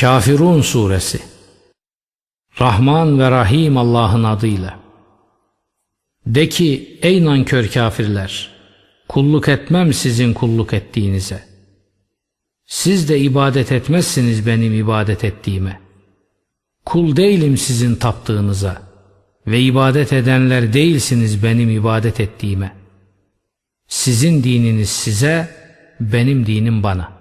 Kafirun Suresi Rahman ve Rahim Allah'ın adıyla De ki ey nankör kafirler kulluk etmem sizin kulluk ettiğinize. Siz de ibadet etmezsiniz benim ibadet ettiğime. Kul değilim sizin taptığınıza ve ibadet edenler değilsiniz benim ibadet ettiğime. Sizin dininiz size, benim dinim bana.''